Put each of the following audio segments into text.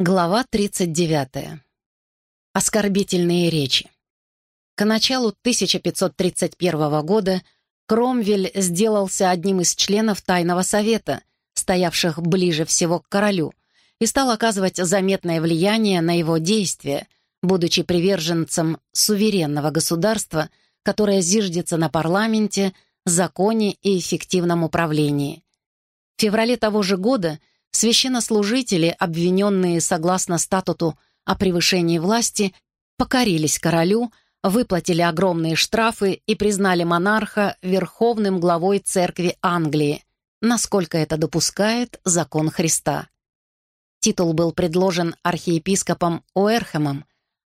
Глава 39. Оскорбительные речи. К началу 1531 года Кромвель сделался одним из членов Тайного Совета, стоявших ближе всего к королю, и стал оказывать заметное влияние на его действия, будучи приверженцем суверенного государства, которое зиждется на парламенте, законе и эффективном управлении. В феврале того же года – священнослужители, обвиненные согласно статуту о превышении власти, покорились королю, выплатили огромные штрафы и признали монарха верховным главой церкви Англии, насколько это допускает закон Христа. Титул был предложен архиепископом Уэрхэмом,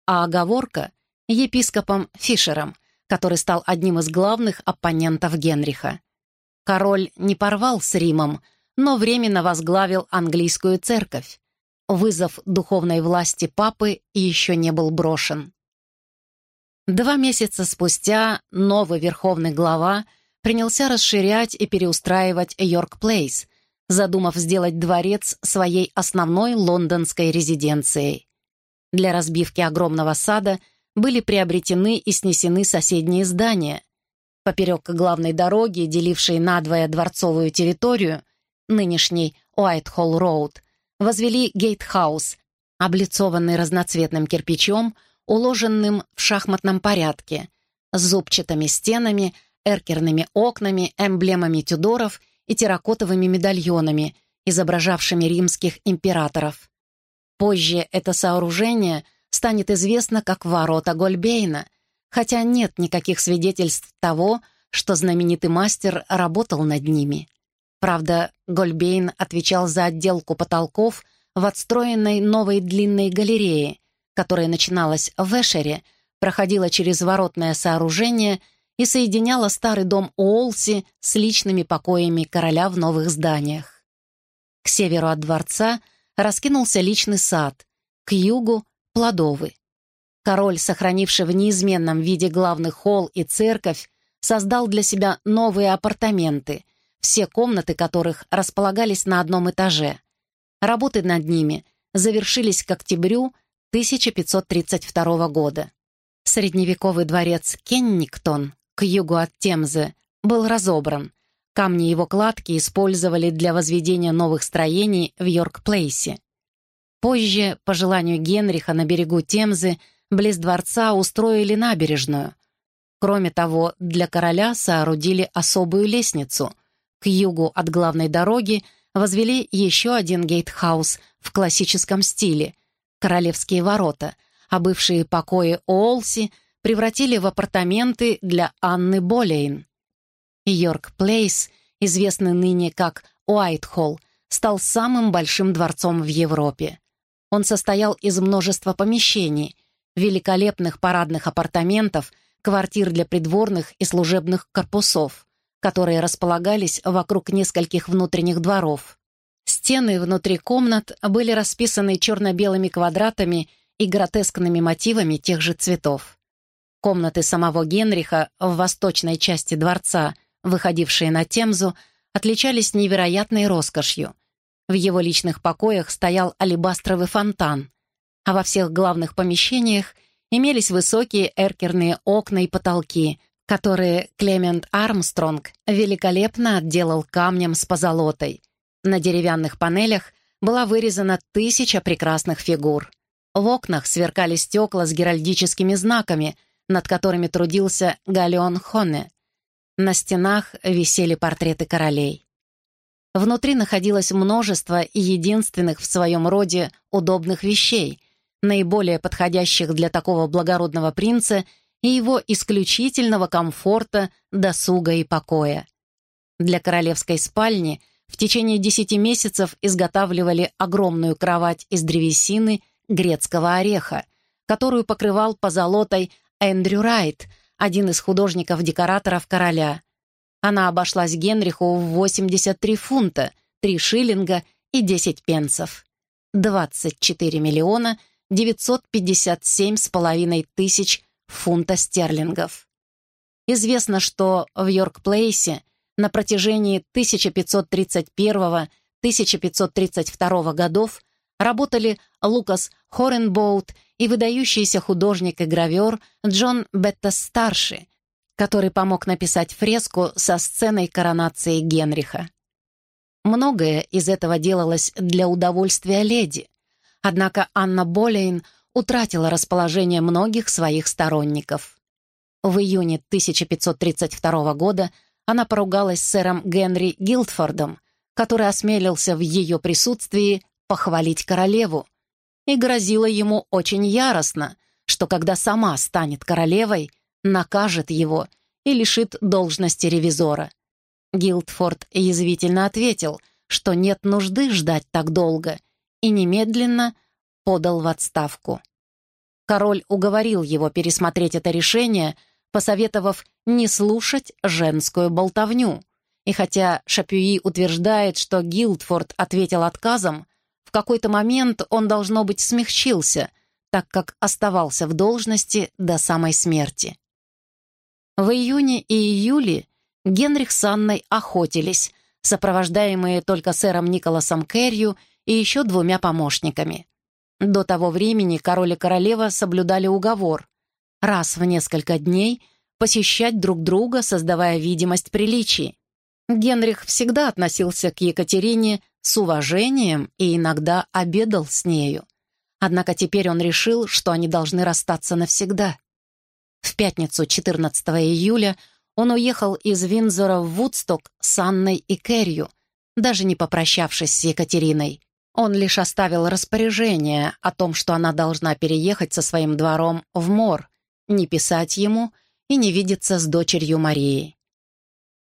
а оговорка — епископом Фишером, который стал одним из главных оппонентов Генриха. Король не порвал с Римом — но временно возглавил английскую церковь. Вызов духовной власти папы еще не был брошен. Два месяца спустя новый верховный глава принялся расширять и переустраивать Йорк-Плейс, задумав сделать дворец своей основной лондонской резиденцией. Для разбивки огромного сада были приобретены и снесены соседние здания. Поперек главной дороги, делившей надвое дворцовую территорию, нынешний Уайтхолл-Роуд, возвели гейтхаус, облицованный разноцветным кирпичом, уложенным в шахматном порядке, с зубчатыми стенами, эркерными окнами, эмблемами Тюдоров и терракотовыми медальонами, изображавшими римских императоров. Позже это сооружение станет известно как ворота Гольбейна, хотя нет никаких свидетельств того, что знаменитый мастер работал над ними. Правда, Гольбейн отвечал за отделку потолков в отстроенной новой длинной галерее, которая начиналась в Эшере, проходила через воротное сооружение и соединяла старый дом Уолси с личными покоями короля в новых зданиях. К северу от дворца раскинулся личный сад, к югу — плодовый. Король, сохранивший в неизменном виде главный холл и церковь, создал для себя новые апартаменты — все комнаты которых располагались на одном этаже. Работы над ними завершились к октябрю 1532 года. Средневековый дворец Кенниктон к югу от Темзы был разобран. Камни его кладки использовали для возведения новых строений в Йорк-Плейсе. Позже, по желанию Генриха на берегу Темзы, близ дворца устроили набережную. Кроме того, для короля соорудили особую лестницу — к югу от главной дороги возвели еще один гейтхаус в классическом стиле — Королевские ворота, а бывшие покои Уолси превратили в апартаменты для Анны Болейн. Йорк Плейс, известный ныне как Уайтхолл, стал самым большим дворцом в Европе. Он состоял из множества помещений, великолепных парадных апартаментов, квартир для придворных и служебных корпусов которые располагались вокруг нескольких внутренних дворов. Стены внутри комнат были расписаны черно-белыми квадратами и гротескными мотивами тех же цветов. Комнаты самого Генриха в восточной части дворца, выходившие на Темзу, отличались невероятной роскошью. В его личных покоях стоял алебастровый фонтан, а во всех главных помещениях имелись высокие эркерные окна и потолки, которые Клемент Армстронг великолепно отделал камнем с позолотой. На деревянных панелях была вырезана тысяча прекрасных фигур. В окнах сверкали стекла с геральдическими знаками, над которыми трудился Галеон Хонне. На стенах висели портреты королей. Внутри находилось множество единственных в своем роде удобных вещей, наиболее подходящих для такого благородного принца — и его исключительного комфорта, досуга и покоя. Для королевской спальни в течение десяти месяцев изготавливали огромную кровать из древесины грецкого ореха, которую покрывал позолотой Эндрю Райт, один из художников-декораторов короля. Она обошлась Генриху в 83 фунта, 3 шиллинга и 10 пенсов. 24 миллиона 957 с половиной тысяч фунта стерлингов. Известно, что в Йорк-Плейсе на протяжении 1531-1532 годов работали Лукас Хоренбоут и выдающийся художник и гравер Джон Бетта-старший, который помог написать фреску со сценой коронации Генриха. Многое из этого делалось для удовольствия леди, однако Анна Болейн утратила расположение многих своих сторонников. В июне 1532 года она поругалась с сэром Генри Гилдфордом, который осмелился в ее присутствии похвалить королеву, и грозила ему очень яростно, что когда сама станет королевой, накажет его и лишит должности ревизора. Гилдфорд язвительно ответил, что нет нужды ждать так долго, и немедленно подал в отставку. Король уговорил его пересмотреть это решение, посоветовав не слушать женскую болтовню. И хотя Шапюи утверждает, что Гилдфорд ответил отказом, в какой-то момент он, должно быть, смягчился, так как оставался в должности до самой смерти. В июне и июле Генрих с Анной охотились, сопровождаемые только сэром Николасом Керрью и еще двумя помощниками. До того времени король и королева соблюдали уговор раз в несколько дней посещать друг друга, создавая видимость приличий. Генрих всегда относился к Екатерине с уважением и иногда обедал с нею. Однако теперь он решил, что они должны расстаться навсегда. В пятницу 14 июля он уехал из Винзора в Вудсток с Анной и Кэррию, даже не попрощавшись с Екатериной. Он лишь оставил распоряжение о том, что она должна переехать со своим двором в Мор, не писать ему и не видеться с дочерью Марией.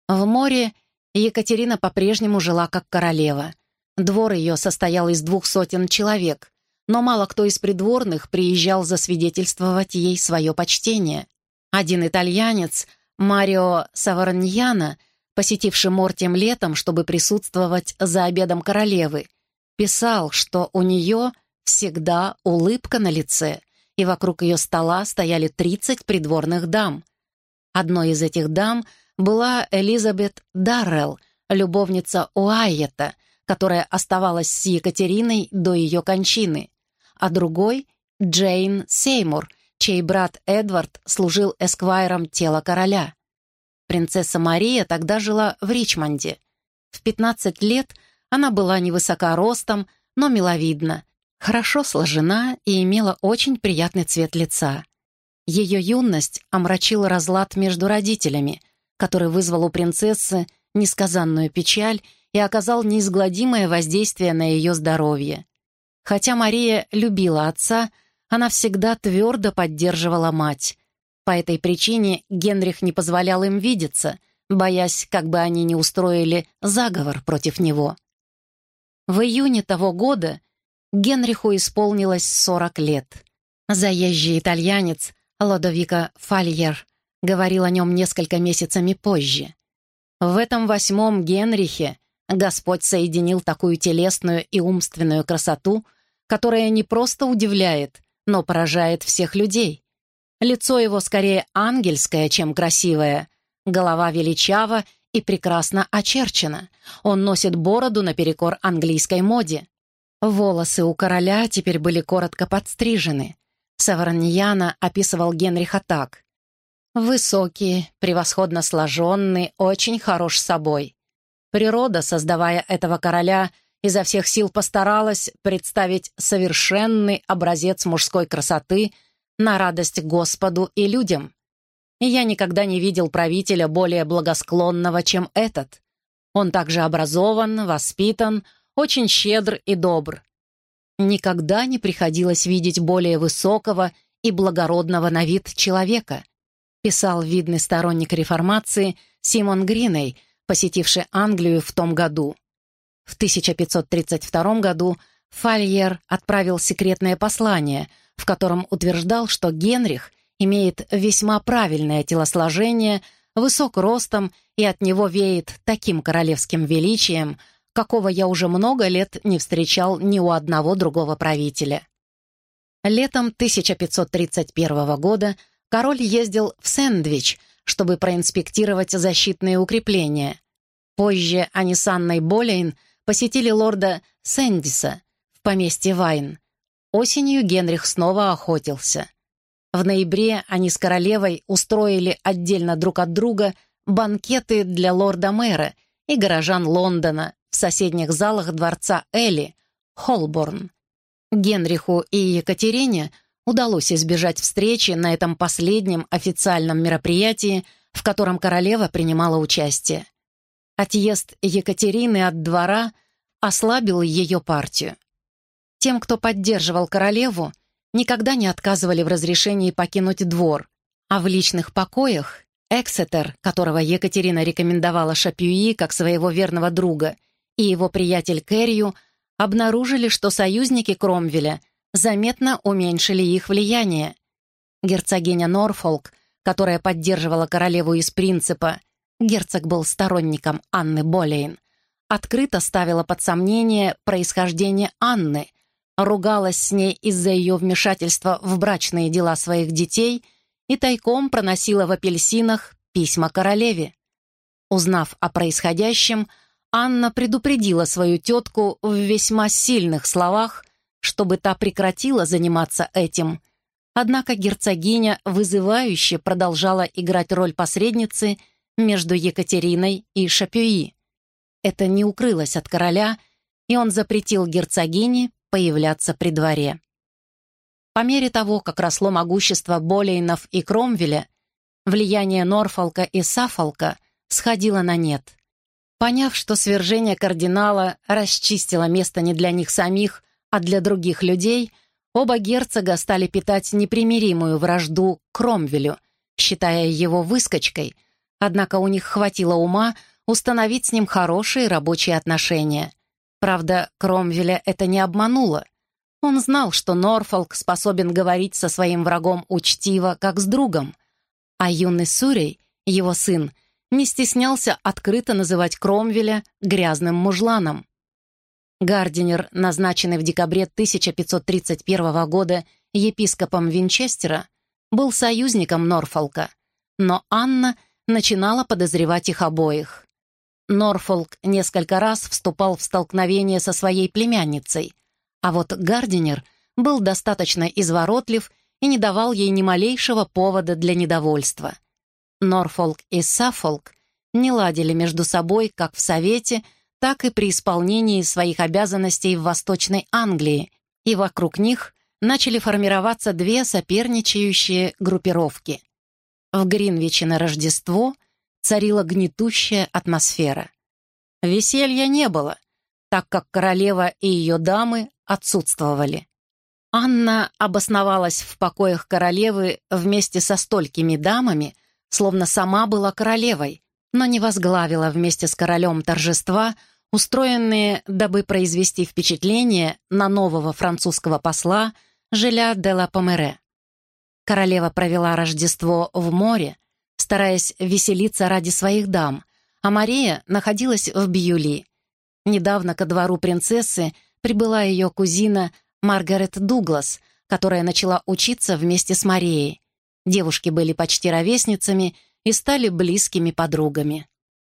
В море Екатерина по-прежнему жила как королева. Двор ее состоял из двух сотен человек, но мало кто из придворных приезжал засвидетельствовать ей свое почтение. Один итальянец, Марио Саварньяна, посетивший Мор тем летом, чтобы присутствовать за обедом королевы, писал, что у нее всегда улыбка на лице, и вокруг ее стола стояли 30 придворных дам. Одной из этих дам была Элизабет Даррелл, любовница Уайета, которая оставалась с Екатериной до ее кончины, а другой — Джейн Сеймур, чей брат Эдвард служил эсквайром тела короля. Принцесса Мария тогда жила в Ричмонде. В 15 лет она была невысока ростом, но миловидна, хорошо сложена и имела очень приятный цвет лица. Ее юность омрачила разлад между родителями, который вызвал у принцессы несказанную печаль и оказал неизгладимое воздействие на ее здоровье. Хотя Мария любила отца, она всегда твердо поддерживала мать. По этой причине Генрих не позволял им видеться, боясь, как бы они не устроили заговор против него. В июне того года Генриху исполнилось 40 лет. Заезжий итальянец Лодовико Фальер говорил о нем несколько месяцами позже. В этом восьмом Генрихе Господь соединил такую телесную и умственную красоту, которая не просто удивляет, но поражает всех людей. Лицо его скорее ангельское, чем красивое, голова величава и прекрасно очерчена. Он носит бороду наперекор английской моде. Волосы у короля теперь были коротко подстрижены. Саварньяна описывал Генриха так. «Высокий, превосходно сложенный, очень хорош собой. Природа, создавая этого короля, изо всех сил постаралась представить совершенный образец мужской красоты на радость Господу и людям я никогда не видел правителя более благосклонного, чем этот. Он также образован, воспитан, очень щедр и добр. Никогда не приходилось видеть более высокого и благородного на вид человека, писал видный сторонник реформации Симон Гриней, посетивший Англию в том году. В 1532 году Фальер отправил секретное послание, в котором утверждал, что Генрих имеет весьма правильное телосложение, высок ростом и от него веет таким королевским величием, какого я уже много лет не встречал ни у одного другого правителя. Летом 1531 года король ездил в Сэндвич, чтобы проинспектировать защитные укрепления. Позже они с Анной Болейн посетили лорда Сэндиса, поместье Вайн. Осенью Генрих снова охотился. В ноябре они с королевой устроили отдельно друг от друга банкеты для лорда-мэра и горожан Лондона в соседних залах дворца Элли, Холборн. Генриху и Екатерине удалось избежать встречи на этом последнем официальном мероприятии, в котором королева принимала участие. Отъезд Екатерины от двора ослабил ее партию. Тем, кто поддерживал королеву, никогда не отказывали в разрешении покинуть двор, а в личных покоях Эксетер, которого Екатерина рекомендовала Шапюи как своего верного друга, и его приятель Кэррию обнаружили, что союзники Кромвеля заметно уменьшили их влияние. Герцогиня Норфолк, которая поддерживала королеву из принципа герцог был сторонником Анны Болейн, открыто ставила под сомнение происхождение Анны, ругалась с ней из-за ее вмешательства в брачные дела своих детей и тайком проносила в апельсинах письма королеве. Узнав о происходящем, Анна предупредила свою тетку в весьма сильных словах, чтобы та прекратила заниматься этим. Однако герцогиня вызывающе продолжала играть роль посредницы – между Екатериной и Шапюи. Это не укрылось от короля, и он запретил герцогине появляться при дворе. По мере того, как росло могущество Болейнов и Кромвеля, влияние Норфолка и Сафолка сходило на нет. Поняв, что свержение кардинала расчистило место не для них самих, а для других людей, оба герцога стали питать непримиримую вражду Кромвелю, считая его выскочкой, Однако у них хватило ума установить с ним хорошие рабочие отношения. Правда, Кромвеля это не обмануло. Он знал, что Норфолк способен говорить со своим врагом учтиво, как с другом. А юный Сурей, его сын, не стеснялся открыто называть Кромвеля грязным мужланом. Гардинер, назначенный в декабре 1531 года епископом Винчестера, был союзником Норфолка, но Анна начинала подозревать их обоих. Норфолк несколько раз вступал в столкновение со своей племянницей, а вот Гардинер был достаточно изворотлив и не давал ей ни малейшего повода для недовольства. Норфолк и Саффолк не ладили между собой как в Совете, так и при исполнении своих обязанностей в Восточной Англии, и вокруг них начали формироваться две соперничающие группировки. В Гринвиче на Рождество царила гнетущая атмосфера. Веселья не было, так как королева и ее дамы отсутствовали. Анна обосновалась в покоях королевы вместе со столькими дамами, словно сама была королевой, но не возглавила вместе с королем торжества, устроенные, дабы произвести впечатление на нового французского посла Желя де ла Помере. Королева провела Рождество в море, стараясь веселиться ради своих дам, а Мария находилась в Бьюли. Недавно ко двору принцессы прибыла ее кузина Маргарет Дуглас, которая начала учиться вместе с Марией. Девушки были почти ровесницами и стали близкими подругами.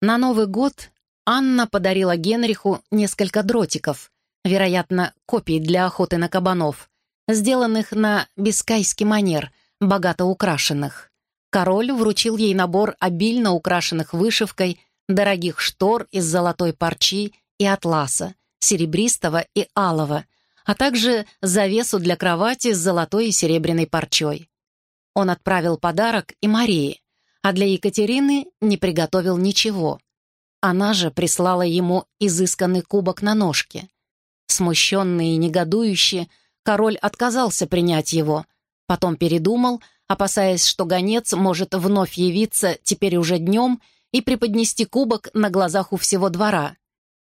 На Новый год Анна подарила Генриху несколько дротиков, вероятно, копий для охоты на кабанов, сделанных на бискайский манер, богато украшенных. Король вручил ей набор обильно украшенных вышивкой дорогих штор из золотой парчи и атласа, серебристого и алого, а также завесу для кровати с золотой и серебряной парчой. Он отправил подарок и Марии, а для Екатерины не приготовил ничего. Она же прислала ему изысканный кубок на ножке. Смущенный и негодующий, король отказался принять его, потом передумал, опасаясь, что гонец может вновь явиться теперь уже днем и преподнести кубок на глазах у всего двора.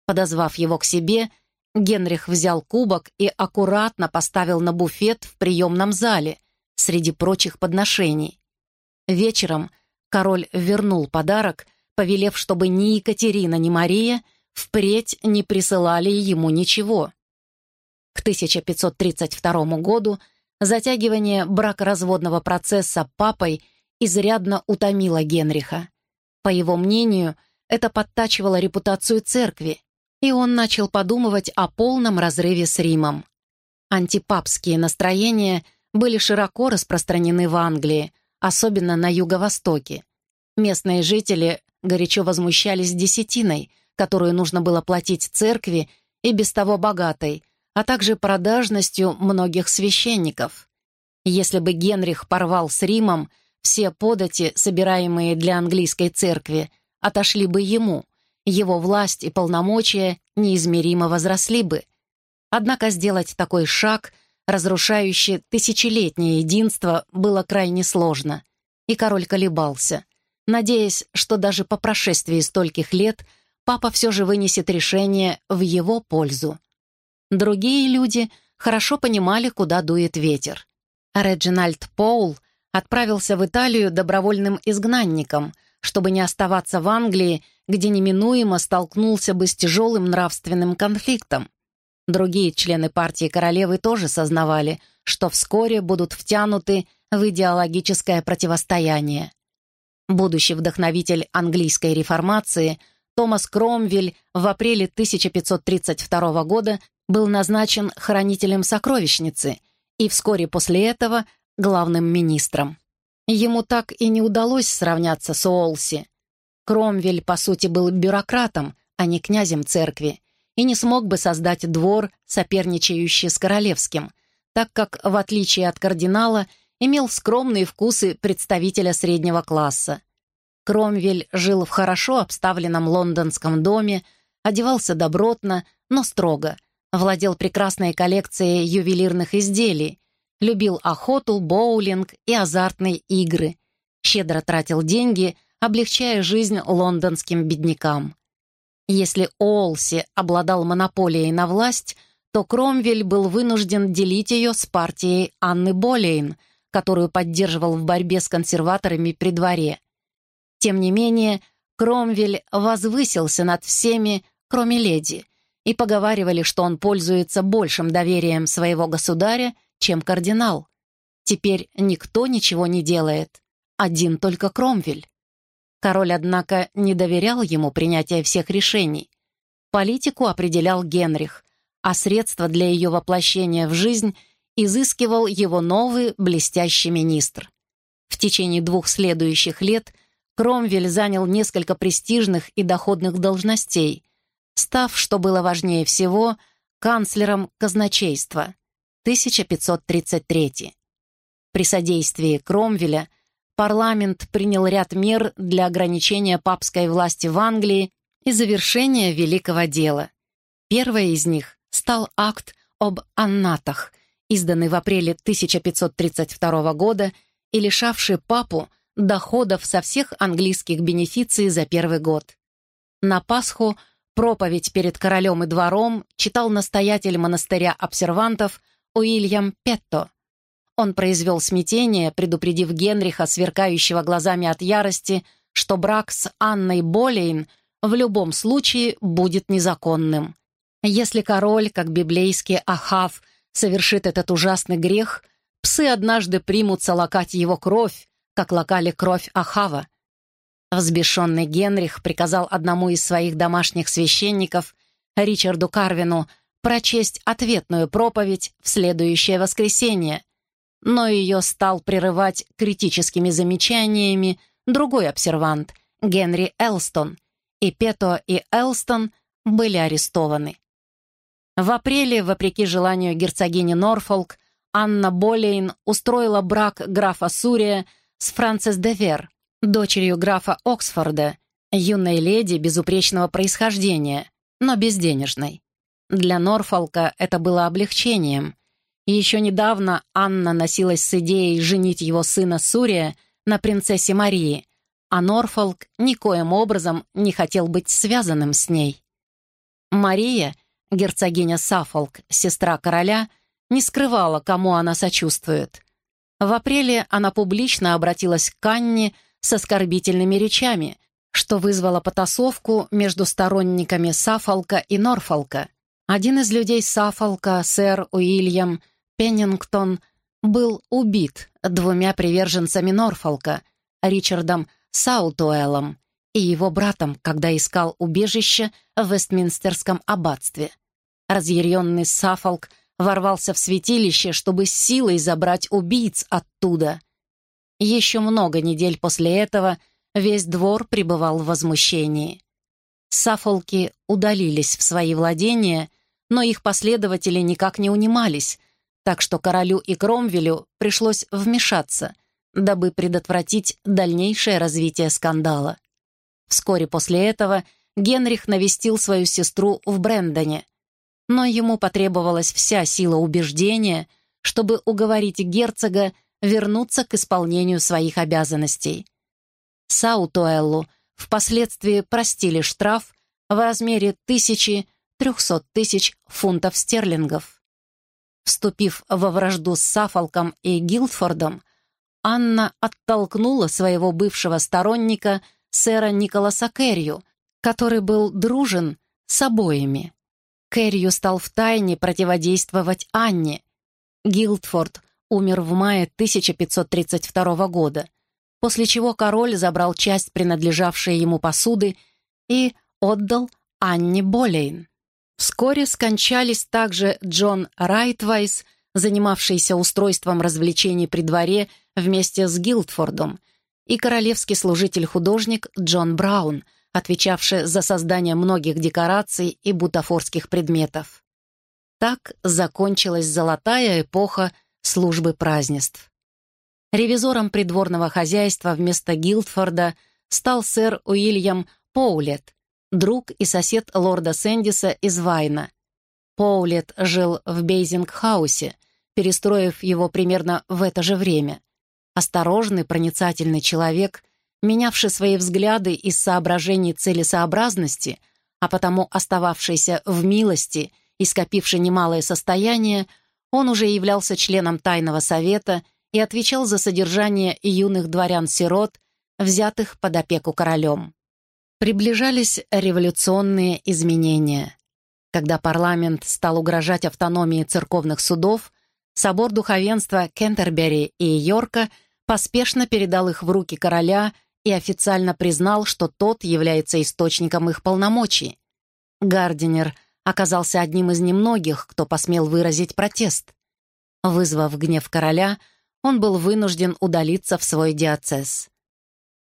Подозвав его к себе, Генрих взял кубок и аккуратно поставил на буфет в приемном зале, среди прочих подношений. Вечером король вернул подарок, повелев, чтобы ни Екатерина, ни Мария впредь не присылали ему ничего. К 1532 году затягивание бракоразводного процесса папой изрядно утомило Генриха. По его мнению, это подтачивало репутацию церкви, и он начал подумывать о полном разрыве с Римом. Антипапские настроения были широко распространены в Англии, особенно на юго-востоке. Местные жители горячо возмущались десятиной, которую нужно было платить церкви и без того богатой, а также продажностью многих священников. Если бы Генрих порвал с Римом, все подати, собираемые для английской церкви, отошли бы ему, его власть и полномочия неизмеримо возросли бы. Однако сделать такой шаг, разрушающий тысячелетнее единство, было крайне сложно, и король колебался, надеясь, что даже по прошествии стольких лет папа все же вынесет решение в его пользу. Другие люди хорошо понимали, куда дует ветер. Реджинальд Поул отправился в Италию добровольным изгнанником, чтобы не оставаться в Англии, где неминуемо столкнулся бы с тяжелым нравственным конфликтом. Другие члены партии королевы тоже сознавали, что вскоре будут втянуты в идеологическое противостояние. Будущий вдохновитель английской реформации Томас Кромвель в апреле 1532 года был назначен хранителем сокровищницы и вскоре после этого главным министром. Ему так и не удалось сравняться с Уолси. Кромвель, по сути, был бюрократом, а не князем церкви, и не смог бы создать двор, соперничающий с королевским, так как, в отличие от кардинала, имел скромные вкусы представителя среднего класса. Кромвель жил в хорошо обставленном лондонском доме, одевался добротно, но строго, владел прекрасной коллекцией ювелирных изделий, любил охоту, боулинг и азартные игры, щедро тратил деньги, облегчая жизнь лондонским беднякам. Если Олси обладал монополией на власть, то Кромвель был вынужден делить ее с партией Анны Болейн, которую поддерживал в борьбе с консерваторами при дворе. Тем не менее, Кромвель возвысился над всеми, кроме леди, и поговаривали, что он пользуется большим доверием своего государя, чем кардинал. Теперь никто ничего не делает, один только Кромвель. Король, однако, не доверял ему принятия всех решений. Политику определял Генрих, а средства для ее воплощения в жизнь изыскивал его новый блестящий министр. В течение двух следующих лет Кромвель занял несколько престижных и доходных должностей, став, что было важнее всего, канцлером казначейства. 1533. При содействии Кромвеля парламент принял ряд мер для ограничения папской власти в Англии и завершения великого дела. Первое из них стал акт об аннатах, изданный в апреле 1532 года и лишавший папу доходов со всех английских бенефиций за первый год. На Пасху проповедь перед королем и двором читал настоятель монастыря обсервантов Уильям Петто, он произвел смятение, предупредив Генриха, сверкающего глазами от ярости, что брак с Анной Болейн в любом случае будет незаконным. Если король, как библейский Ахав, совершит этот ужасный грех, псы однажды примутся лакать его кровь, как лакали кровь Ахава. Взбешенный Генрих приказал одному из своих домашних священников, Ричарду Карвину, прочесть ответную проповедь в следующее воскресенье, но ее стал прерывать критическими замечаниями другой обсервант, Генри Элстон, и Пето и Элстон были арестованы. В апреле, вопреки желанию герцогини Норфолк, Анна Болейн устроила брак графа Сурия с Францис де Вер, дочерью графа Оксфорда, юной леди безупречного происхождения, но безденежной. Для Норфолка это было облегчением. Еще недавно Анна носилась с идеей женить его сына Сурия на принцессе Марии, а Норфолк никоим образом не хотел быть связанным с ней. Мария, герцогиня Саффолк, сестра короля, не скрывала, кому она сочувствует. В апреле она публично обратилась к Анне с оскорбительными речами, что вызвало потасовку между сторонниками Саффолка и Норфолка. Один из людей Саффолка, сэр Уильям, Пеннингтон был убит двумя приверженцами Норфолка, Ричардом Саутуэллом и его братом, когда искал убежище в Вестминстерском аббатстве. Разъяренный Сафолк ворвался в святилище, чтобы силой забрать убийц оттуда. Еще много недель после этого весь двор пребывал в возмущении. Сафолки удалились в свои владения, но их последователи никак не унимались, так что королю и Кромвелю пришлось вмешаться, дабы предотвратить дальнейшее развитие скандала. Вскоре после этого Генрих навестил свою сестру в Брэндоне, но ему потребовалась вся сила убеждения, чтобы уговорить герцога вернуться к исполнению своих обязанностей. Саутуэллу впоследствии простили штраф в размере тысячи трехсот тысяч фунтов стерлингов. Вступив во вражду с Сафолком и Гилдфордом, Анна оттолкнула своего бывшего сторонника, сэра Николаса Керрию, который был дружен с обоими. Керрию стал втайне противодействовать Анне. Гилдфорд умер в мае 1532 года, после чего король забрал часть принадлежавшей ему посуды и отдал Анне Болейн. Вскоре скончались также Джон Райтвайс, занимавшийся устройством развлечений при дворе вместе с Гилдфордом, и королевский служитель-художник Джон Браун, отвечавший за создание многих декораций и бутафорских предметов. Так закончилась золотая эпоха службы празднеств. Ревизором придворного хозяйства вместо Гилдфорда стал сэр Уильям Поулет, друг и сосед лорда Сэндиса из Вайна. Поулет жил в Бейзинг-хаусе, перестроив его примерно в это же время. Осторожный, проницательный человек, менявший свои взгляды из соображений целесообразности, а потому остававшийся в милости и скопивший немалое состояние, он уже являлся членом Тайного Совета и отвечал за содержание юных дворян-сирот, взятых под опеку королем. Приближались революционные изменения. Когда парламент стал угрожать автономии церковных судов, собор духовенства Кентербери и Йорка поспешно передал их в руки короля и официально признал, что тот является источником их полномочий. Гардинер оказался одним из немногих, кто посмел выразить протест. Вызвав гнев короля, он был вынужден удалиться в свой диацез.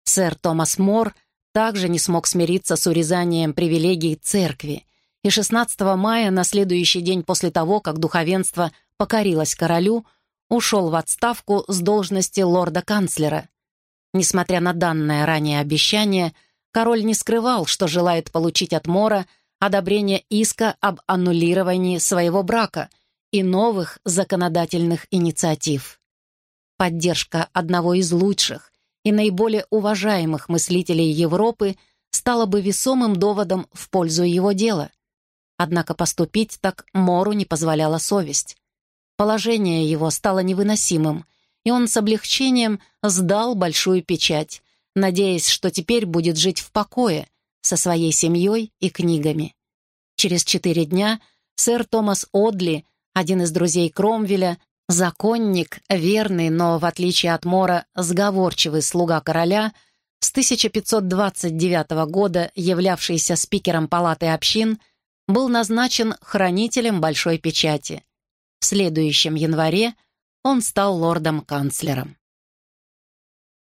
Сэр Томас Мор — также не смог смириться с урезанием привилегий церкви, и 16 мая, на следующий день после того, как духовенство покорилось королю, ушел в отставку с должности лорда-канцлера. Несмотря на данное ранее обещание, король не скрывал, что желает получить от Мора одобрение иска об аннулировании своего брака и новых законодательных инициатив. Поддержка одного из лучших и наиболее уважаемых мыслителей Европы стало бы весомым доводом в пользу его дела. Однако поступить так Мору не позволяла совесть. Положение его стало невыносимым, и он с облегчением сдал большую печать, надеясь, что теперь будет жить в покое со своей семьей и книгами. Через четыре дня сэр Томас Одли, один из друзей Кромвеля, Законник, верный, но, в отличие от Мора, сговорчивый слуга короля, с 1529 года являвшийся спикером Палаты общин, был назначен хранителем Большой Печати. В следующем январе он стал лордом-канцлером.